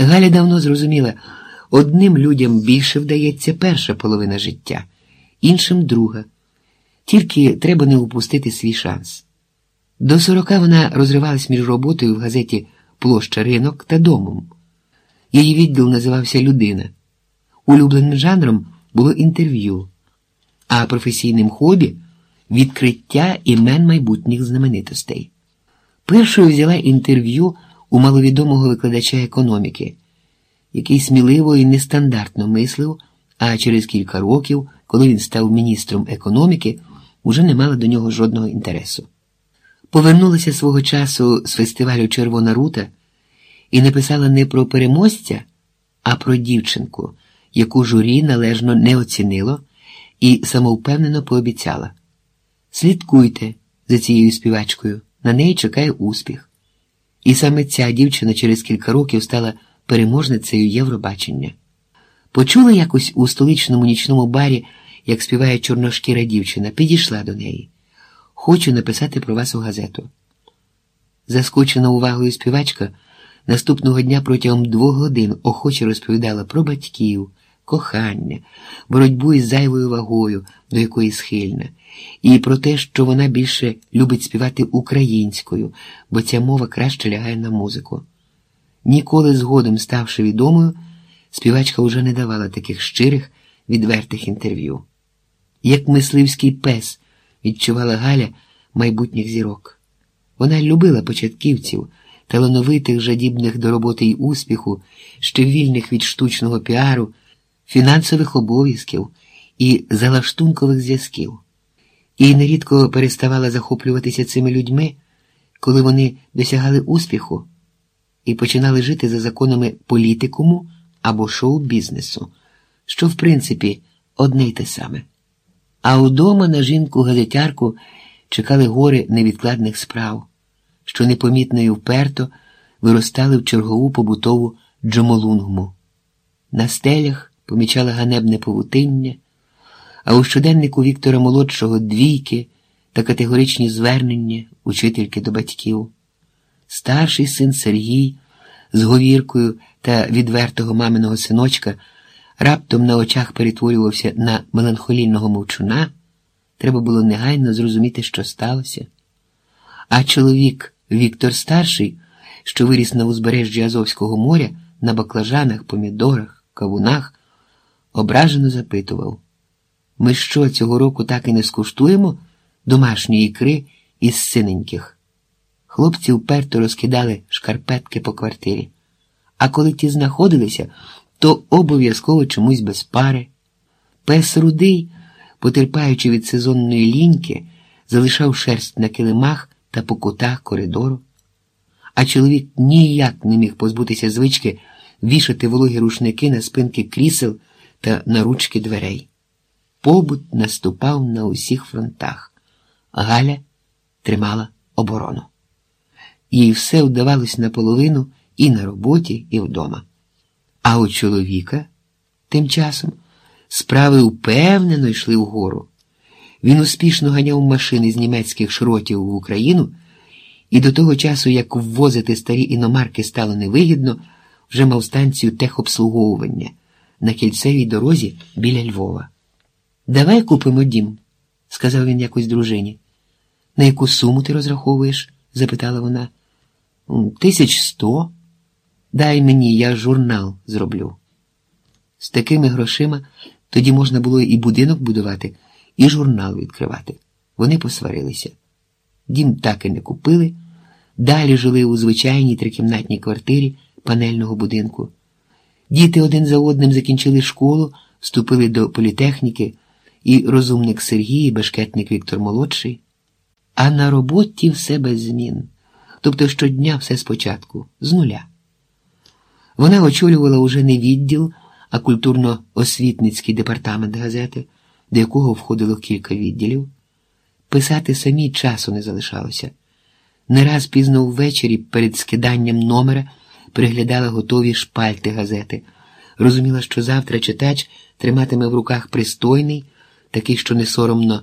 Галя давно зрозуміла, одним людям більше вдається перша половина життя, іншим друга. Тільки треба не упустити свій шанс. До сорока вона розривалась між роботою в газеті Площа ринок та домом. Її відділ називався Людина. Улюбленим жанром було інтерв'ю, а професійним хобі відкриття імен майбутніх знаменитостей. Першою взяла інтерв'ю у маловідомого викладача економіки, який сміливо і нестандартно мислив, а через кілька років, коли він став міністром економіки, уже не мала до нього жодного інтересу. Повернулася свого часу з фестивалю Червона рута і написала не про переможця, а про дівчинку, яку журі належно не оцінило і самовпевнено пообіцяла. Слідкуйте за цією співачкою, на неї чекає успіх. І саме ця дівчина через кілька років стала переможницею Євробачення. Почула якось у столичному нічному барі, як співає чорношкіра дівчина, підійшла до неї. Хочу написати про вас у газету. Заскочена увагою співачка, наступного дня протягом двох годин охоче розповідала про батьків, кохання, боротьбу із зайвою вагою, до якої схильна, і про те, що вона більше любить співати українською, бо ця мова краще лягає на музику. Ніколи згодом ставши відомою, співачка вже не давала таких щирих, відвертих інтерв'ю. Як мисливський пес відчувала Галя майбутніх зірок. Вона любила початківців, талановитих, жадібних до роботи й успіху, ще вільних від штучного піару, фінансових обов'язків і залаштункових зв'язків. І нерідко переставала захоплюватися цими людьми, коли вони досягали успіху і починали жити за законами політикуму або шоу-бізнесу, що, в принципі, одне й те саме. А удома на жінку-газетярку чекали гори невідкладних справ, що непомітно і вперто виростали в чергову побутову джомолунгму. На стелях помічала ганебне павутиння, а у щоденнику Віктора Молодшого двійки та категоричні звернення учительки до батьків. Старший син Сергій з говіркою та відвертого маминого синочка раптом на очах перетворювався на меланхолійного мовчуна, треба було негайно зрозуміти, що сталося. А чоловік Віктор Старший, що виріс на узбережжі Азовського моря, на баклажанах, помідорах, кавунах, ображено запитував: Ми що, цього року так і не скуштуємо домашньої ікри із синеньких? Хлопці вперто розкидали шкарпетки по квартирі, а коли ті знаходилися, то обов'язково чомусь без пари. Пес рудий, потерпаючи від сезонної ліньки, залишав шерсть на килимах та по кутах коридору, а чоловік ніяк не міг позбутися звички вішати вологі рушники на спинки крісел та на ручки дверей. Побут наступав на усіх фронтах, Галя тримала оборону. Їй все вдавалось наполовину і на роботі, і вдома. А у чоловіка тим часом справи впевнено йшли вгору. Він успішно ганяв машини з німецьких шротів в Україну, і до того часу, як ввозити старі іномарки стало невигідно, вже мав станцію техобслуговування на кільцевій дорозі біля Львова. Давай купимо дім, сказав він якось дружині. На яку суму ти розраховуєш? запитала вона. Тисяч сто. Дай мені, я журнал зроблю. З такими грошима тоді можна було і будинок будувати, і журнал відкривати. Вони посварилися. Дім так і не купили, далі жили у звичайній трикімнатній квартирі панельного будинку. Діти один за одним закінчили школу, вступили до політехніки, і розумник Сергій, і бешкетник Віктор Молодший, а на роботі все без змін, тобто щодня все спочатку, з нуля. Вона очолювала уже не відділ, а культурно-освітницький департамент газети, до якого входило кілька відділів. Писати самі часу не залишалося. Не раз пізно ввечері перед скиданням номера приглядала готові шпальти газети, розуміла, що завтра читач триматиме в руках пристойний, такий, що не соромно